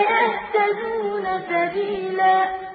يَهْتَدُونَ سَبِيلًا.